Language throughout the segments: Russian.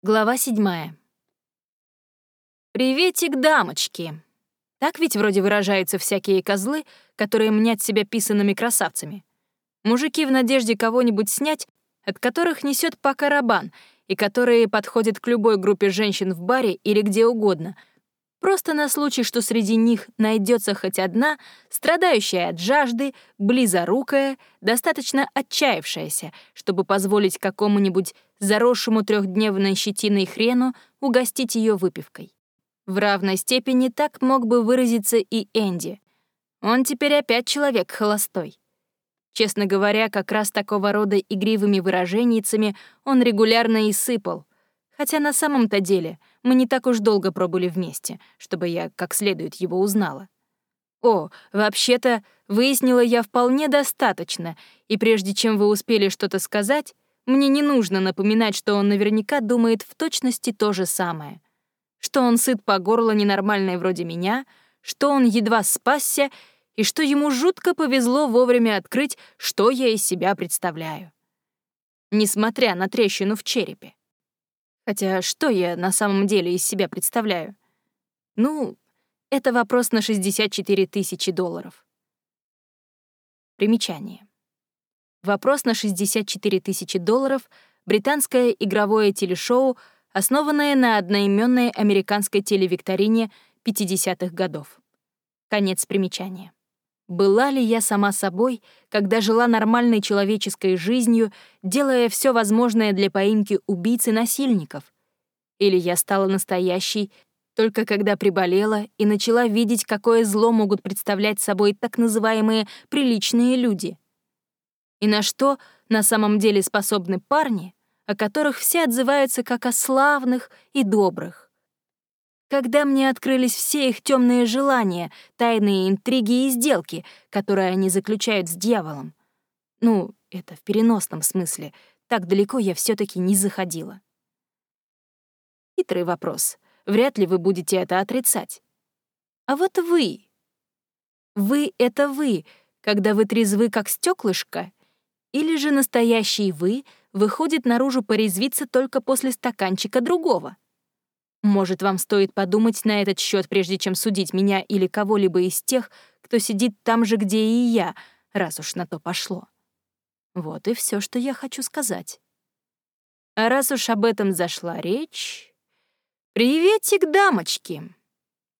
Глава седьмая. «Приветик, дамочки!» Так ведь вроде выражаются всякие козлы, которые мнят себя писанными красавцами. Мужики в надежде кого-нибудь снять, от которых несет по карабан, и которые подходят к любой группе женщин в баре или где угодно, просто на случай, что среди них найдется хоть одна, страдающая от жажды, близорукая, достаточно отчаявшаяся, чтобы позволить какому-нибудь заросшему трехдневной щетиной хрену угостить ее выпивкой. В равной степени так мог бы выразиться и Энди. Он теперь опять человек холостой. Честно говоря, как раз такого рода игривыми выражениями он регулярно и сыпал, хотя на самом-то деле мы не так уж долго пробыли вместе, чтобы я как следует его узнала. О, вообще-то, выяснила я вполне достаточно, и прежде чем вы успели что-то сказать, мне не нужно напоминать, что он наверняка думает в точности то же самое. Что он сыт по горло ненормальной вроде меня, что он едва спасся, и что ему жутко повезло вовремя открыть, что я из себя представляю. Несмотря на трещину в черепе. Хотя что я на самом деле из себя представляю? Ну, это вопрос на 64 тысячи долларов. Примечание. «Вопрос на 64 тысячи долларов» — британское игровое телешоу, основанное на одноименной американской телевикторине 50-х годов. Конец примечания. Была ли я сама собой, когда жила нормальной человеческой жизнью, делая все возможное для поимки убийц и насильников? Или я стала настоящей, только когда приболела и начала видеть, какое зло могут представлять собой так называемые «приличные люди»? и на что на самом деле способны парни, о которых все отзываются как о славных и добрых. Когда мне открылись все их темные желания, тайные интриги и сделки, которые они заключают с дьяволом. Ну, это в переносном смысле. Так далеко я все таки не заходила. Хитрый вопрос. Вряд ли вы будете это отрицать. А вот вы. Вы — это вы, когда вы трезвы, как стеклышко, или же настоящий «вы» выходит наружу порезвиться только после стаканчика другого? Может, вам стоит подумать на этот счет, прежде чем судить меня или кого-либо из тех, кто сидит там же, где и я, раз уж на то пошло. Вот и все, что я хочу сказать. А раз уж об этом зашла речь... Приветик, дамочки!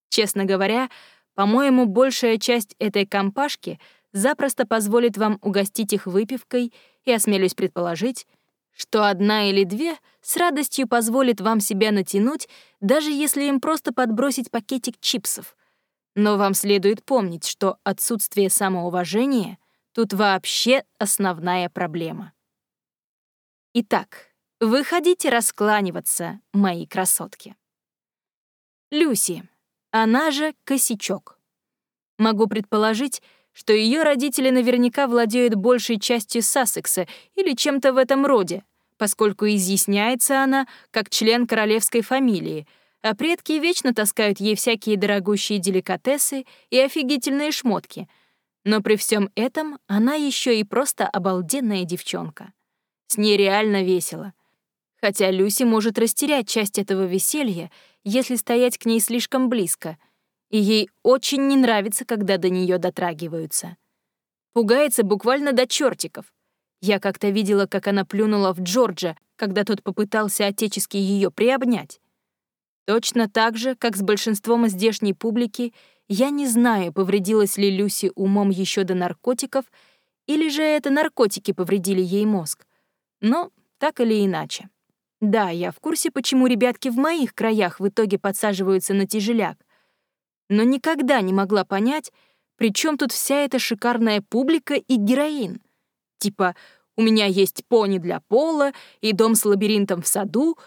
Честно говоря, по-моему, большая часть этой компашки — запросто позволит вам угостить их выпивкой и, осмелюсь предположить, что одна или две с радостью позволит вам себя натянуть, даже если им просто подбросить пакетик чипсов. Но вам следует помнить, что отсутствие самоуважения тут вообще основная проблема. Итак, выходите раскланиваться, мои красотки. Люси, она же Косячок. Могу предположить, что ее родители наверняка владеют большей частью Сассекса или чем-то в этом роде, поскольку изъясняется она как член королевской фамилии, а предки вечно таскают ей всякие дорогущие деликатесы и офигительные шмотки. Но при всем этом она еще и просто обалденная девчонка. С ней реально весело. Хотя Люси может растерять часть этого веселья, если стоять к ней слишком близко — и ей очень не нравится, когда до нее дотрагиваются. Пугается буквально до чертиков. Я как-то видела, как она плюнула в Джорджа, когда тот попытался отечески ее приобнять. Точно так же, как с большинством здешней публики, я не знаю, повредилась ли Люси умом еще до наркотиков, или же это наркотики повредили ей мозг. Но так или иначе. Да, я в курсе, почему ребятки в моих краях в итоге подсаживаются на тяжеляк но никогда не могла понять, при чем тут вся эта шикарная публика и героин. Типа, у меня есть пони для пола и дом с лабиринтом в саду,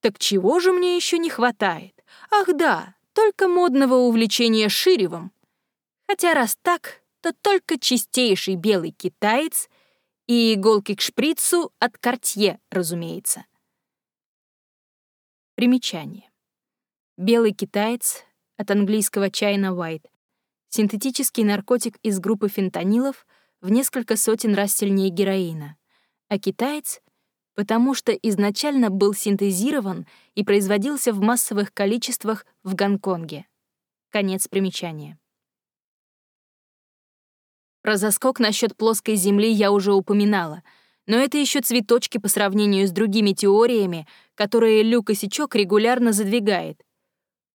так чего же мне еще не хватает? Ах да, только модного увлечения ширевом. Хотя раз так, то только чистейший белый китаец и иголки к шприцу от Кортье, разумеется. Примечание. Белый китаец от английского чайна white, синтетический наркотик из группы фентанилов в несколько сотен раз сильнее героина, а китаец — потому что изначально был синтезирован и производился в массовых количествах в Гонконге. Конец примечания. Про заскок насчет плоской Земли я уже упоминала, но это еще цветочки по сравнению с другими теориями, которые Люк Осичок регулярно задвигает.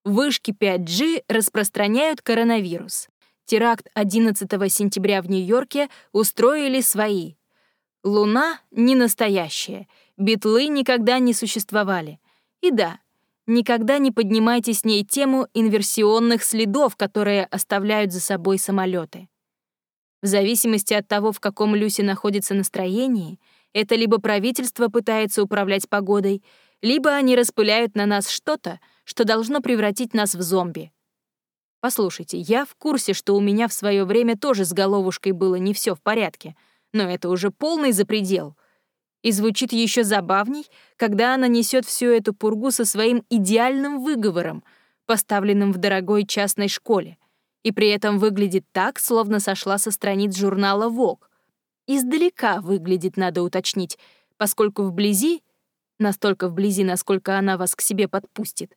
Вышки 5G распространяют коронавирус. Теракт 11 сентября в Нью-Йорке устроили свои. Луна не настоящая, битлы никогда не существовали. И да, никогда не поднимайте с ней тему инверсионных следов, которые оставляют за собой самолеты. В зависимости от того, в каком Люси находится настроении, это либо правительство пытается управлять погодой, либо они распыляют на нас что-то, что должно превратить нас в зомби. Послушайте, я в курсе, что у меня в свое время тоже с головушкой было не все в порядке, но это уже полный запредел. И звучит еще забавней, когда она несет всю эту пургу со своим идеальным выговором, поставленным в дорогой частной школе и при этом выглядит так, словно сошла со страниц журнала Vogue. Издалека выглядит, надо уточнить, поскольку вблизи, настолько вблизи, насколько она вас к себе подпустит,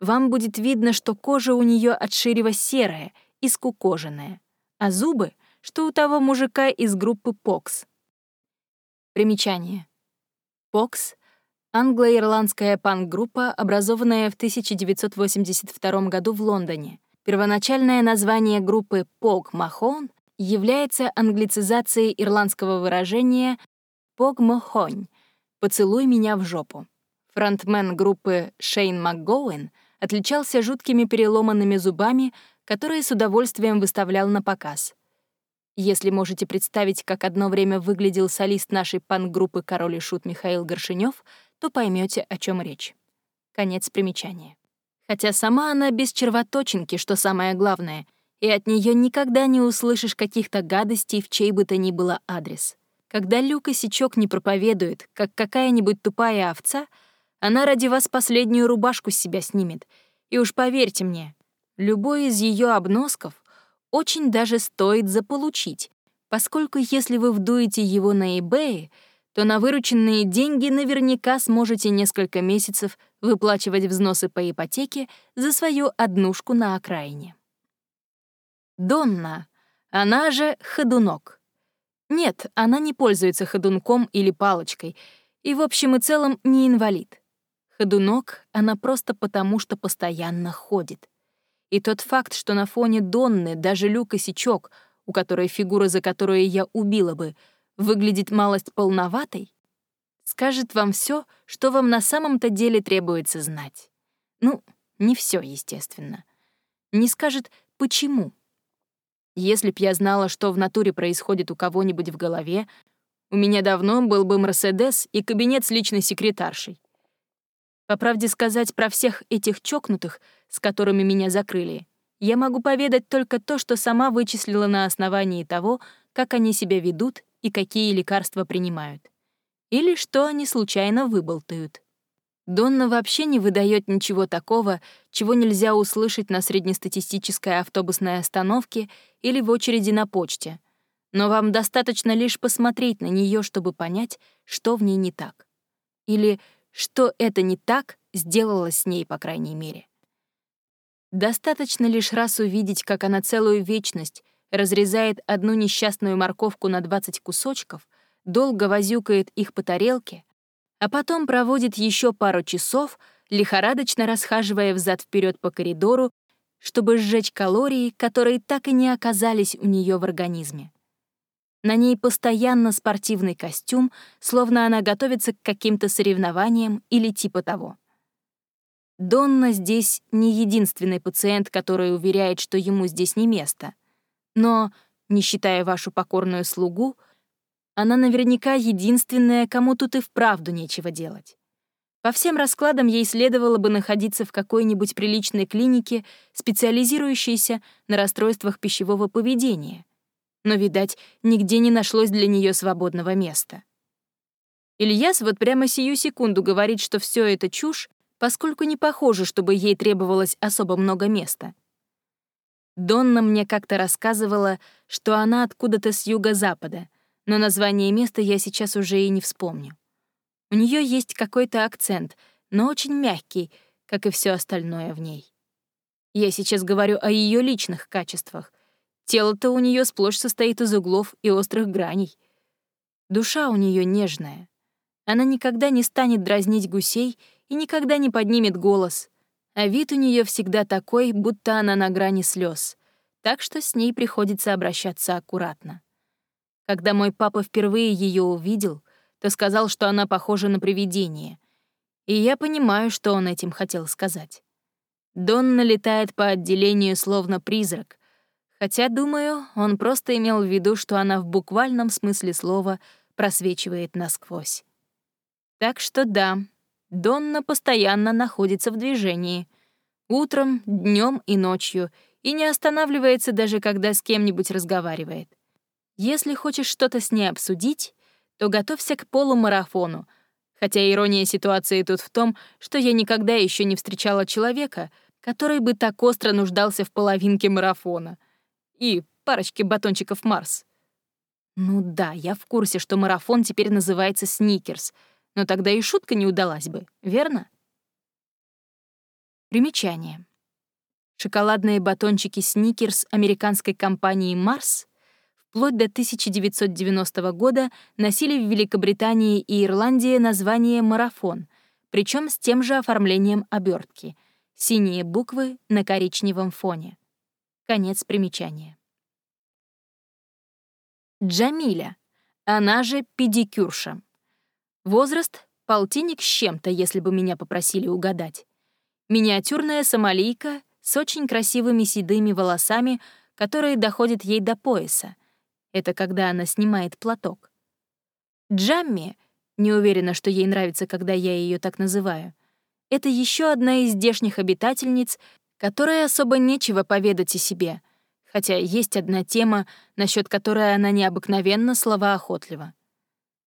вам будет видно, что кожа у нее отширево серая и скукоженная, а зубы, что у того мужика из группы POX. Примечание. POX — англо-ирландская панк-группа, образованная в 1982 году в Лондоне — Первоначальное название группы «Пог Махон» является англицизацией ирландского выражения «Пог Мохонь» — «поцелуй меня в жопу». Фронтмен группы Шейн МакГоуэн отличался жуткими переломанными зубами, которые с удовольствием выставлял на показ. Если можете представить, как одно время выглядел солист нашей панк-группы «Король и Шут» Михаил Горшинев, то поймете, о чем речь. Конец примечания хотя сама она без червоточинки, что самое главное, и от нее никогда не услышишь каких-то гадостей в чей бы то ни было адрес. Когда Люка Сичок не проповедует, как какая-нибудь тупая овца, она ради вас последнюю рубашку с себя снимет. И уж поверьте мне, любой из ее обносков очень даже стоит заполучить, поскольку если вы вдуете его на eBay — то на вырученные деньги наверняка сможете несколько месяцев выплачивать взносы по ипотеке за свою однушку на окраине. Донна, она же ходунок. Нет, она не пользуется ходунком или палочкой, и в общем и целом не инвалид. Ходунок она просто потому, что постоянно ходит. И тот факт, что на фоне Донны даже Люк Косячок, у которой фигура, за которую я убила бы, выглядит малость полноватой, скажет вам все, что вам на самом-то деле требуется знать. Ну, не все, естественно. Не скажет, почему. Если б я знала, что в натуре происходит у кого-нибудь в голове, у меня давно был бы Мерседес и кабинет с личной секретаршей. По правде сказать про всех этих чокнутых, с которыми меня закрыли, я могу поведать только то, что сама вычислила на основании того, как они себя ведут и какие лекарства принимают. Или что они случайно выболтают. Донна вообще не выдает ничего такого, чего нельзя услышать на среднестатистической автобусной остановке или в очереди на почте. Но вам достаточно лишь посмотреть на нее, чтобы понять, что в ней не так. Или что это не так сделало с ней, по крайней мере. Достаточно лишь раз увидеть, как она целую вечность разрезает одну несчастную морковку на 20 кусочков, долго возюкает их по тарелке, а потом проводит еще пару часов, лихорадочно расхаживая взад вперед по коридору, чтобы сжечь калории, которые так и не оказались у нее в организме. На ней постоянно спортивный костюм, словно она готовится к каким-то соревнованиям или типа того. Донна здесь не единственный пациент, который уверяет, что ему здесь не место — но, не считая вашу покорную слугу, она наверняка единственная, кому тут и вправду нечего делать. По всем раскладам ей следовало бы находиться в какой-нибудь приличной клинике, специализирующейся на расстройствах пищевого поведения. Но, видать, нигде не нашлось для нее свободного места. Ильяс вот прямо сию секунду говорит, что все это чушь, поскольку не похоже, чтобы ей требовалось особо много места. Донна мне как-то рассказывала, что она откуда-то с юго-запада, но название места я сейчас уже и не вспомню. У нее есть какой-то акцент, но очень мягкий, как и все остальное в ней. Я сейчас говорю о ее личных качествах. Тело-то у нее сплошь состоит из углов и острых граней. Душа у нее нежная. Она никогда не станет дразнить гусей и никогда не поднимет голос. А вид у нее всегда такой, будто она на грани слез. Так что с ней приходится обращаться аккуратно. Когда мой папа впервые ее увидел, то сказал, что она похожа на привидение. И я понимаю, что он этим хотел сказать. Донна летает по отделению словно призрак, хотя, думаю, он просто имел в виду, что она в буквальном смысле слова просвечивает насквозь. Так что да, Донна постоянно находится в движении. Утром, днем и ночью, и не останавливается даже, когда с кем-нибудь разговаривает. Если хочешь что-то с ней обсудить, то готовься к полумарафону, хотя ирония ситуации тут в том, что я никогда еще не встречала человека — который бы так остро нуждался в половинке марафона. И парочке батончиков Марс. Ну да, я в курсе, что марафон теперь называется «Сникерс», но тогда и шутка не удалась бы, верно? Примечание. Шоколадные батончики «Сникерс» американской компании «Марс» вплоть до 1990 года носили в Великобритании и Ирландии название «Марафон», причем с тем же оформлением обертки — Синие буквы на коричневом фоне. Конец примечания. Джамиля, она же педикюрша. Возраст — полтинник с чем-то, если бы меня попросили угадать. Миниатюрная сомалийка с очень красивыми седыми волосами, которые доходят ей до пояса. Это когда она снимает платок. Джамми, не уверена, что ей нравится, когда я ее так называю, это еще одна из здешних обитательниц, которой особо нечего поведать о себе, хотя есть одна тема, насчет которой она необыкновенно словоохотлива.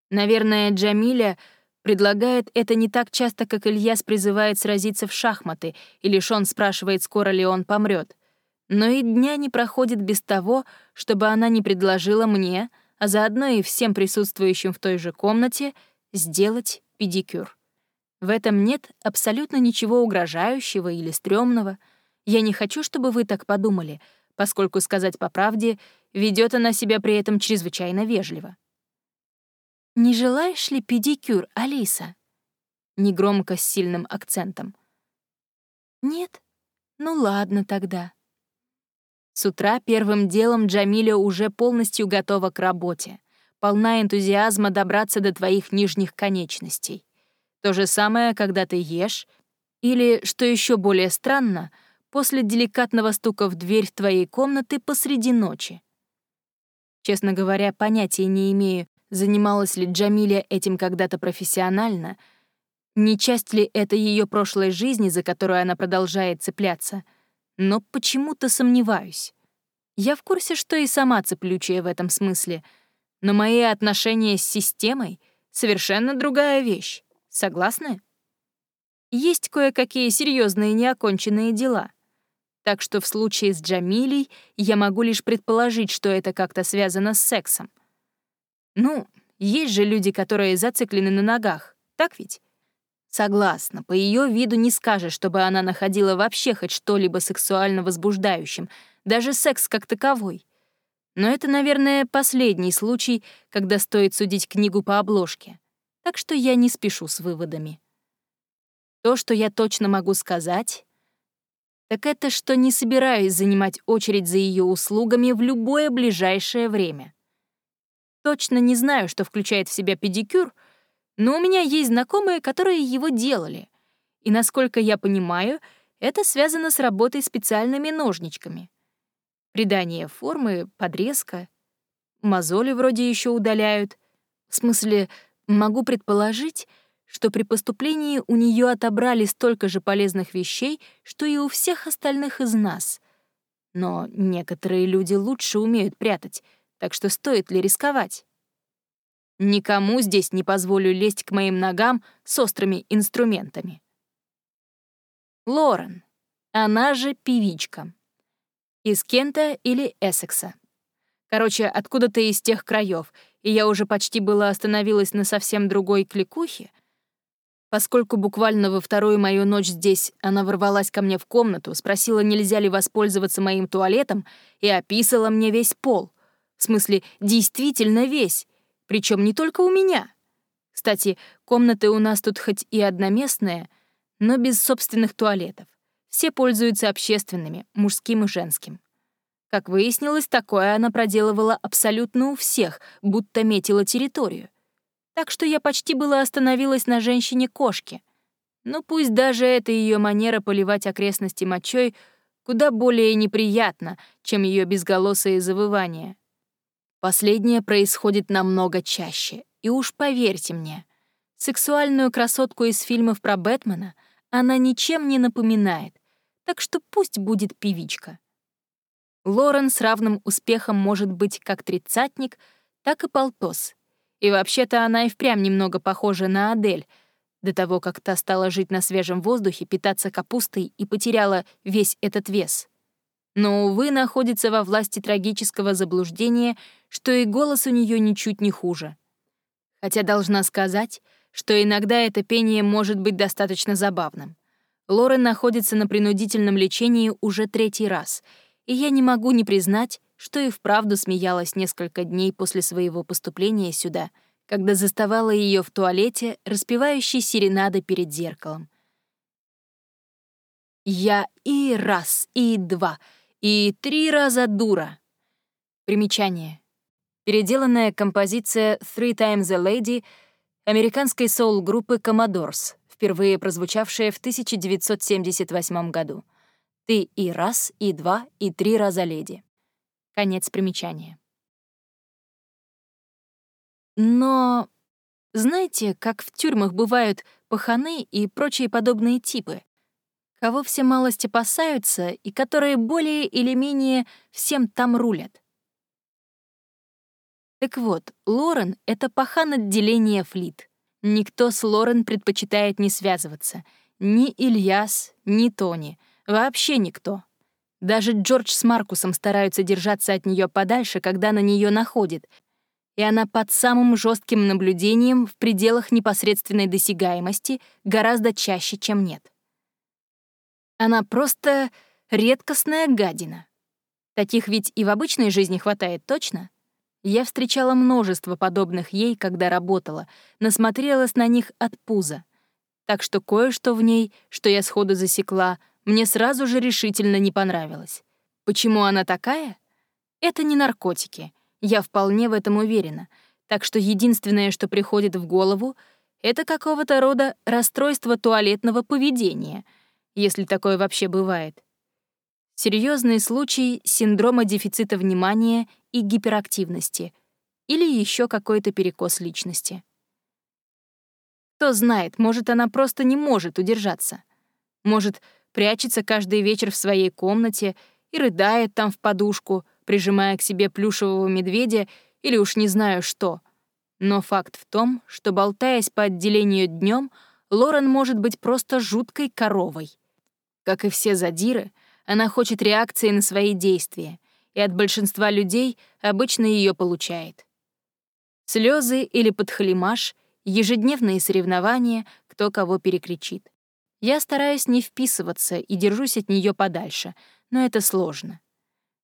Наверное, Джамиля предлагает это не так часто, как Ильяс призывает сразиться в шахматы, или Шон спрашивает, скоро ли он помрет. Но и дня не проходит без того, чтобы она не предложила мне, а заодно и всем присутствующим в той же комнате, сделать педикюр. В этом нет абсолютно ничего угрожающего или стрёмного. Я не хочу, чтобы вы так подумали, поскольку, сказать по правде, ведет она себя при этом чрезвычайно вежливо. «Не желаешь ли педикюр, Алиса?» Негромко с сильным акцентом. «Нет? Ну ладно тогда». С утра первым делом Джамиля уже полностью готова к работе, полна энтузиазма добраться до твоих нижних конечностей. То же самое, когда ты ешь, или, что еще более странно, после деликатного стука в дверь твоей комнаты посреди ночи. Честно говоря, понятия не имею, занималась ли Джамиля этим когда-то профессионально, не часть ли это ее прошлой жизни, за которую она продолжает цепляться, но почему-то сомневаюсь. Я в курсе, что и сама цеплючая в этом смысле, но мои отношения с системой — совершенно другая вещь. Согласны? Есть кое-какие серьезные неоконченные дела. Так что в случае с Джамилей я могу лишь предположить, что это как-то связано с сексом. Ну, есть же люди, которые зациклены на ногах, так ведь? Согласна, по ее виду не скажешь, чтобы она находила вообще хоть что-либо сексуально возбуждающим, даже секс как таковой. Но это, наверное, последний случай, когда стоит судить книгу по обложке так что я не спешу с выводами. То, что я точно могу сказать, так это, что не собираюсь занимать очередь за ее услугами в любое ближайшее время. Точно не знаю, что включает в себя педикюр, но у меня есть знакомые, которые его делали. И, насколько я понимаю, это связано с работой специальными ножничками. Придание формы, подрезка. Мозоли вроде еще удаляют. В смысле, Могу предположить, что при поступлении у нее отобрали столько же полезных вещей, что и у всех остальных из нас. Но некоторые люди лучше умеют прятать, так что стоит ли рисковать? Никому здесь не позволю лезть к моим ногам с острыми инструментами. Лорен, она же певичка. Из Кента или Эссекса. Короче, откуда-то из тех краев — и я уже почти была остановилась на совсем другой кликухе, Поскольку буквально во вторую мою ночь здесь она ворвалась ко мне в комнату, спросила, нельзя ли воспользоваться моим туалетом, и описала мне весь пол. В смысле, действительно весь. Причем не только у меня. Кстати, комнаты у нас тут хоть и одноместные, но без собственных туалетов. Все пользуются общественными, мужским и женским. Как выяснилось, такое она проделывала абсолютно у всех, будто метила территорию так что я почти было остановилась на женщине-кошке. Но пусть даже эта ее манера поливать окрестности мочой куда более неприятна, чем ее безголосые завывания. Последнее происходит намного чаще, и уж поверьте мне, сексуальную красотку из фильмов про Бэтмена она ничем не напоминает, так что пусть будет певичка. Лорен с равным успехом может быть как тридцатник, так и полтос — и вообще-то она и впрямь немного похожа на Адель, до того, как та стала жить на свежем воздухе, питаться капустой и потеряла весь этот вес. Но, увы, находится во власти трагического заблуждения, что и голос у нее ничуть не хуже. Хотя должна сказать, что иногда это пение может быть достаточно забавным. Лорен находится на принудительном лечении уже третий раз, и я не могу не признать, что и вправду смеялась несколько дней после своего поступления сюда, когда заставала ее в туалете, распевающей серенады перед зеркалом. «Я и раз, и два, и три раза дура». Примечание. Переделанная композиция «Three Times a Lady» американской соул-группы Commodores, впервые прозвучавшая в 1978 году. «Ты и раз, и два, и три раза леди». Конец примечания. Но знаете, как в тюрьмах бывают паханы и прочие подобные типы, кого все малости опасаются и которые более или менее всем там рулят? Так вот, Лорен — это пахан отделения флит. Никто с Лорен предпочитает не связываться. Ни Ильяс, ни Тони. Вообще никто. Даже Джордж с Маркусом стараются держаться от нее подальше, когда на нее находит, и она под самым жестким наблюдением в пределах непосредственной досягаемости гораздо чаще, чем нет. Она просто редкостная гадина. Таких ведь и в обычной жизни хватает точно. Я встречала множество подобных ей, когда работала, насмотрелась на них от пуза. Так что кое-что в ней, что я сходу засекла — мне сразу же решительно не понравилось. Почему она такая? Это не наркотики. Я вполне в этом уверена. Так что единственное, что приходит в голову, это какого-то рода расстройство туалетного поведения, если такое вообще бывает. Серьезный случай синдрома дефицита внимания и гиперактивности или еще какой-то перекос личности. Кто знает, может, она просто не может удержаться. Может, прячется каждый вечер в своей комнате и рыдает там в подушку, прижимая к себе плюшевого медведя или уж не знаю что. Но факт в том, что, болтаясь по отделению днем, Лорен может быть просто жуткой коровой. Как и все задиры, она хочет реакции на свои действия, и от большинства людей обычно ее получает. Слезы или подхалимаш, ежедневные соревнования, кто кого перекричит. Я стараюсь не вписываться и держусь от нее подальше, но это сложно.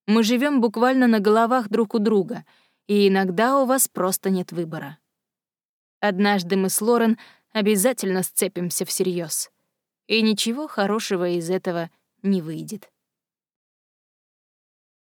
Мы живем буквально на головах друг у друга, и иногда у вас просто нет выбора. Однажды мы с Лорен обязательно сцепимся всерьез, и ничего хорошего из этого не выйдет.